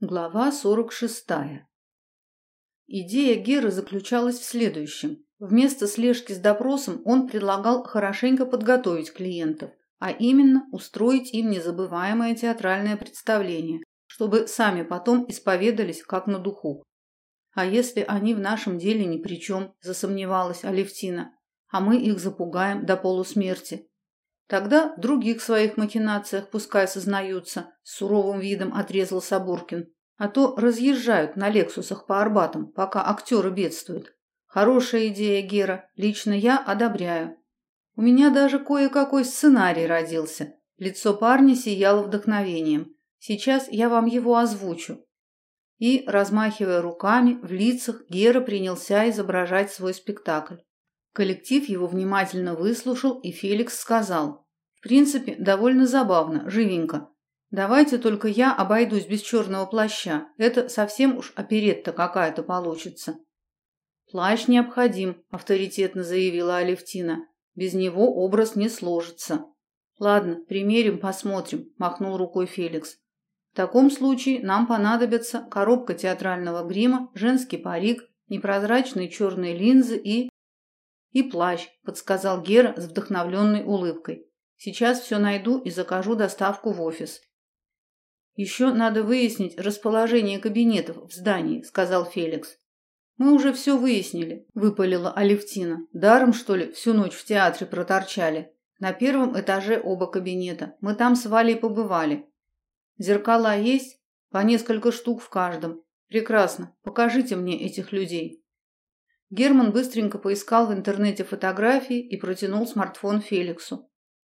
Глава 46. Идея Геры заключалась в следующем. Вместо слежки с допросом он предлагал хорошенько подготовить клиентов, а именно устроить им незабываемое театральное представление, чтобы сами потом исповедались как на духу. А если они в нашем деле ни при чем, засомневалась Алевтина, а мы их запугаем до полусмерти. Тогда в других своих махинациях пускай сознаются, суровым видом отрезал Сабуркин. А то разъезжают на Лексусах по Арбатам, пока актеры бедствуют. Хорошая идея, Гера, лично я одобряю. У меня даже кое-какой сценарий родился. Лицо парня сияло вдохновением. Сейчас я вам его озвучу. И, размахивая руками, в лицах Гера принялся изображать свой спектакль. Коллектив его внимательно выслушал, и Феликс сказал: "В принципе, довольно забавно, живенько. Давайте только я обойдусь без черного плаща. Это совсем уж оперетта какая-то получится". "Плащ необходим", авторитетно заявила Алевтина. "Без него образ не сложится". "Ладно, примерим, посмотрим", махнул рукой Феликс. В таком случае нам понадобится коробка театрального грима, женский парик, непрозрачные черные линзы и и плащ, подсказал Гера с вдохновленной улыбкой. Сейчас все найду и закажу доставку в офис. Еще надо выяснить расположение кабинетов в здании, сказал Феликс. Мы уже все выяснили, выпалила Алевтина. Даром что ли всю ночь в театре проторчали? На первом этаже оба кабинета. Мы там с Валей побывали. Зеркала есть, по несколько штук в каждом. Прекрасно. Покажите мне этих людей. Герман быстренько поискал в интернете фотографии и протянул смартфон Феликсу.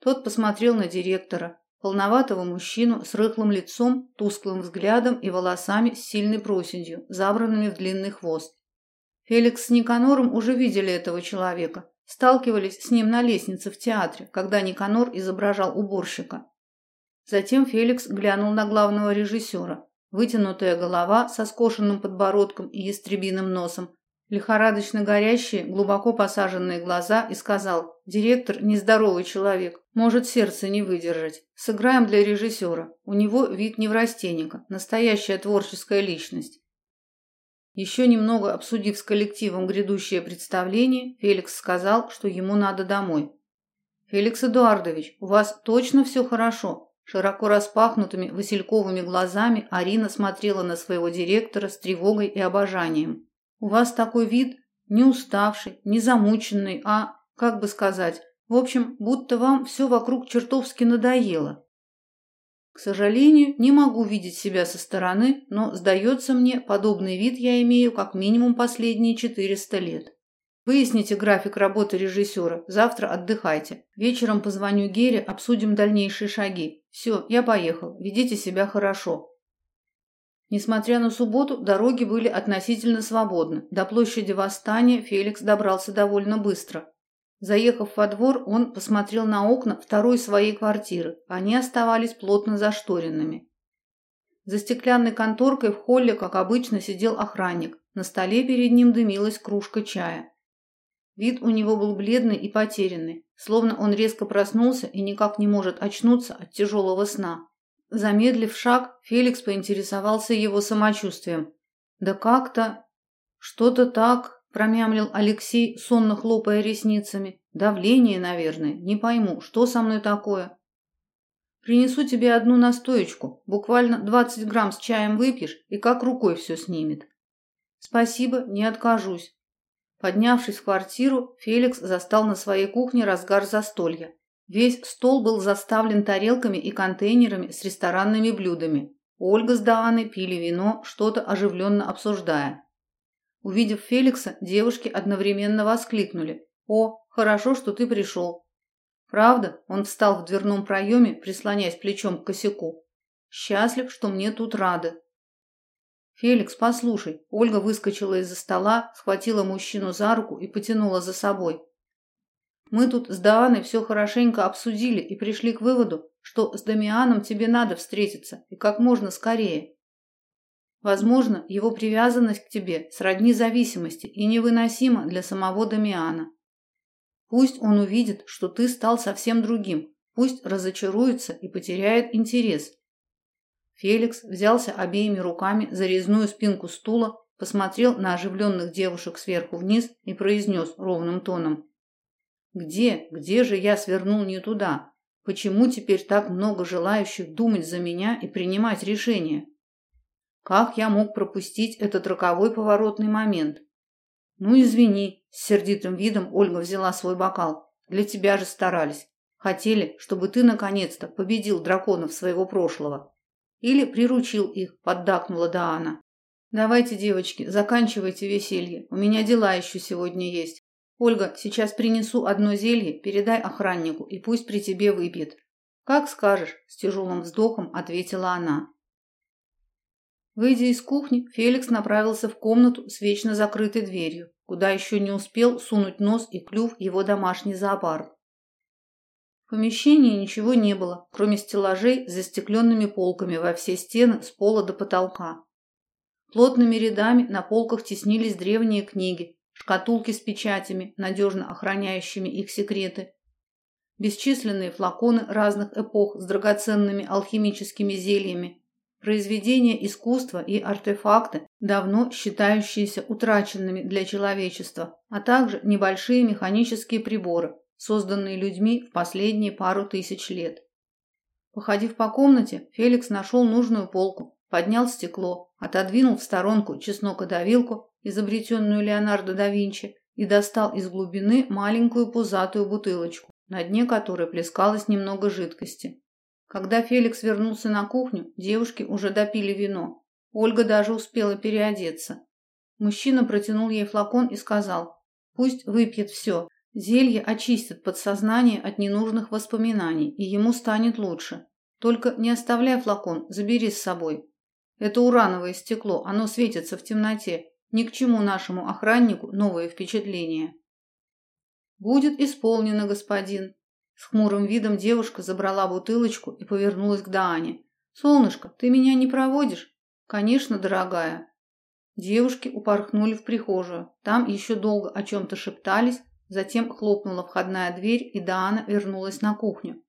Тот посмотрел на директора, полноватого мужчину с рыхлым лицом, тусклым взглядом и волосами с сильной проседью, забранными в длинный хвост. Феликс с Никанором уже видели этого человека, сталкивались с ним на лестнице в театре, когда Никанор изображал уборщика. Затем Феликс глянул на главного режиссера. Вытянутая голова со скошенным подбородком и ястребиным носом, лихорадочно горящие, глубоко посаженные глаза и сказал: "Директор нездоровый человек, может сердце не выдержать. Сыграем для режиссера. У него вид неврастенника, настоящая творческая личность". Еще немного обсудив с коллективом грядущее представление, Феликс сказал, что ему надо домой. Феликс Эдуардович, у вас точно все хорошо? Широко распахнутыми васильковыми глазами Арина смотрела на своего директора с тревогой и обожанием. У вас такой вид, не уставший, не замученный, а, как бы сказать, в общем, будто вам все вокруг чертовски надоело. К сожалению, не могу видеть себя со стороны, но сдается мне, подобный вид я имею как минимум последние 400 лет. Выясните график работы режиссера. Завтра отдыхайте. Вечером позвоню Гере, обсудим дальнейшие шаги. Все, я поехал. Ведите себя хорошо. Несмотря на субботу, дороги были относительно свободны. До площади Восстания Феликс добрался довольно быстро. Заехав во двор, он посмотрел на окна второй своей квартиры. Они оставались плотно зашторенными. За стеклянной конторкой в холле, как обычно, сидел охранник. На столе перед ним дымилась кружка чая. Вид у него был бледный и потерянный, словно он резко проснулся и никак не может очнуться от тяжелого сна. Замедлив шаг, Феликс поинтересовался его самочувствием. Да как-то что-то так, промямлил Алексей, сонно хлопая ресницами. Давление, наверное. Не пойму, что со мной такое. Принесу тебе одну настоечку. Буквально двадцать грамм с чаем выпьешь, и как рукой все снимет. Спасибо, не откажусь. Поднявшись в квартиру, Феликс застал на своей кухне разгар застолья. Весь стол был заставлен тарелками и контейнерами с ресторанными блюдами. Ольга с Дааной пили вино, что-то оживленно обсуждая. Увидев Феликса, девушки одновременно воскликнули: "О, хорошо, что ты пришел!» Правда, он встал в дверном проеме, прислоняясь плечом к косяку. Счастлив, что мне тут рады. Феликс, послушай. Ольга выскочила из-за стола, схватила мужчину за руку и потянула за собой. Мы тут с Дааной все хорошенько обсудили и пришли к выводу, что с Дамианом тебе надо встретиться и как можно скорее. Возможно, его привязанность к тебе сродни зависимости и невыносима для самого Дамиана. Пусть он увидит, что ты стал совсем другим, пусть разочаруется и потеряет интерес. Феликс взялся обеими руками за резную спинку стула, посмотрел на оживленных девушек сверху вниз и произнес ровным тоном. «Где, где же я свернул не туда? Почему теперь так много желающих думать за меня и принимать решения? Как я мог пропустить этот роковой поворотный момент? Ну, извини, с сердитым видом Ольга взяла свой бокал. Для тебя же старались. Хотели, чтобы ты наконец-то победил драконов своего прошлого. Или приручил их, поддакнула Даана. Давайте, девочки, заканчивайте веселье. У меня дела еще сегодня есть. Ольга, сейчас принесу одно зелье, передай охраннику и пусть при тебе выпьет. Как скажешь, с тяжелым вздохом ответила она. Выйдя из кухни, Феликс направился в комнату с вечно закрытой дверью, куда еще не успел сунуть нос и клюв его домашний зоопарк. В помещении ничего не было, кроме стеллажей с застекленными полками во все стены с пола до потолка. Плотными рядами на полках теснились древние книги, шкатулки с печатями, надежно охраняющими их секреты, бесчисленные флаконы разных эпох с драгоценными алхимическими зельями, произведения искусства и артефакты, давно считающиеся утраченными для человечества, а также небольшие механические приборы, созданные людьми в последние пару тысяч лет. Походив по комнате, Феликс нашел нужную полку, поднял стекло, отодвинул в сторонку чеснокодавилку, изобретенную Леонардо да Винчи, и достал из глубины маленькую пузатую бутылочку, на дне которой плескалось немного жидкости. Когда Феликс вернулся на кухню, девушки уже допили вино. Ольга даже успела переодеться. Мужчина протянул ей флакон и сказал, «Пусть выпьет все, Зелье очистит подсознание от ненужных воспоминаний, и ему станет лучше. Только не оставляй флакон, забери с собой. Это урановое стекло, оно светится в темноте. Ни к чему нашему охраннику новые впечатления. Будет исполнено, господин. С хмурым видом девушка забрала бутылочку и повернулась к Даане. Солнышко, ты меня не проводишь? Конечно, дорогая. Девушки упорхнули в прихожую. Там еще долго о чем то шептались, Затем хлопнула входная дверь, и Даана вернулась на кухню.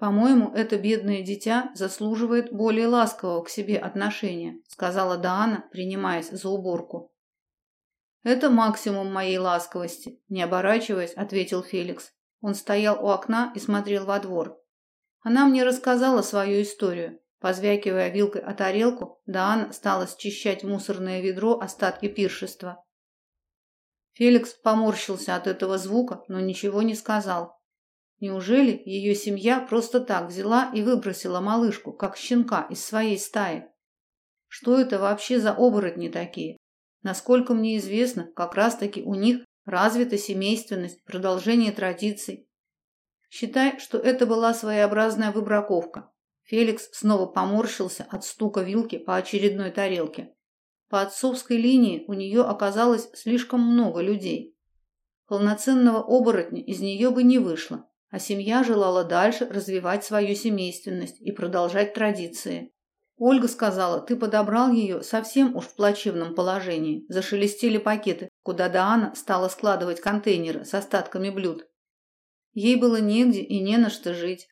«По-моему, это бедное дитя заслуживает более ласкового к себе отношения», сказала Даана, принимаясь за уборку. «Это максимум моей ласковости», не оборачиваясь, ответил Феликс. Он стоял у окна и смотрел во двор. Она мне рассказала свою историю. Позвякивая вилкой о тарелку, Даана стала счищать мусорное ведро остатки пиршества. Феликс поморщился от этого звука, но ничего не сказал. Неужели ее семья просто так взяла и выбросила малышку, как щенка, из своей стаи? Что это вообще за оборотни такие? Насколько мне известно, как раз-таки у них развита семейственность, продолжение традиций. Считай, что это была своеобразная выбраковка. Феликс снова поморщился от стука вилки по очередной тарелке. По отцовской линии у нее оказалось слишком много людей. Полноценного оборотня из нее бы не вышло, а семья желала дальше развивать свою семейственность и продолжать традиции. Ольга сказала, ты подобрал ее совсем уж в плачевном положении. Зашелестели пакеты, куда Даана стала складывать контейнеры с остатками блюд. Ей было негде и не на что жить.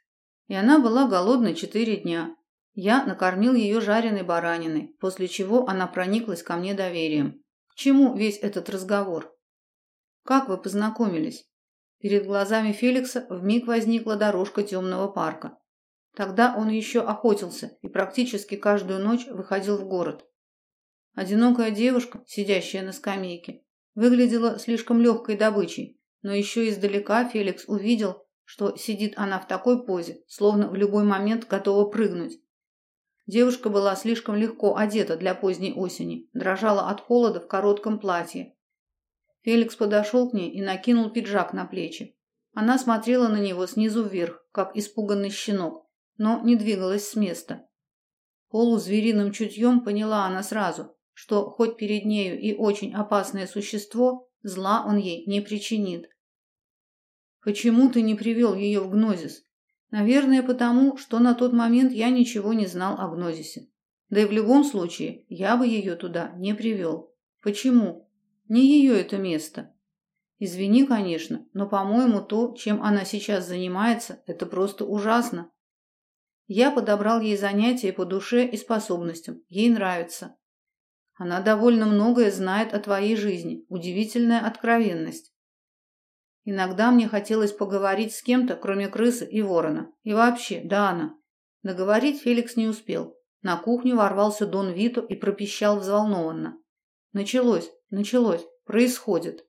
И она была голодной четыре дня, я накормил ее жареной бараниной, после чего она прониклась ко мне доверием. К чему весь этот разговор? Как вы познакомились? Перед глазами Феликса вмиг возникла дорожка темного парка. Тогда он еще охотился и практически каждую ночь выходил в город. Одинокая девушка, сидящая на скамейке, выглядела слишком легкой добычей, но еще издалека Феликс увидел, что сидит она в такой позе, словно в любой момент готова прыгнуть. Девушка была слишком легко одета для поздней осени, дрожала от холода в коротком платье. Феликс подошел к ней и накинул пиджак на плечи. Она смотрела на него снизу вверх, как испуганный щенок, но не двигалась с места. Полузвериным чутьем поняла она сразу, что хоть перед нею и очень опасное существо, зла он ей не причинит. «Почему ты не привел ее в гнозис?» Наверное, потому, что на тот момент я ничего не знал о гнозисе. Да и в любом случае, я бы ее туда не привел. Почему? Не ее это место. Извини, конечно, но, по-моему, то, чем она сейчас занимается, это просто ужасно. Я подобрал ей занятия по душе и способностям. Ей нравится. Она довольно многое знает о твоей жизни. Удивительная откровенность. Иногда мне хотелось поговорить с кем-то, кроме крысы и ворона. И вообще, да она. Договорить Феликс не успел. На кухню ворвался Дон Вито и пропищал взволнованно. Началось, началось, происходит.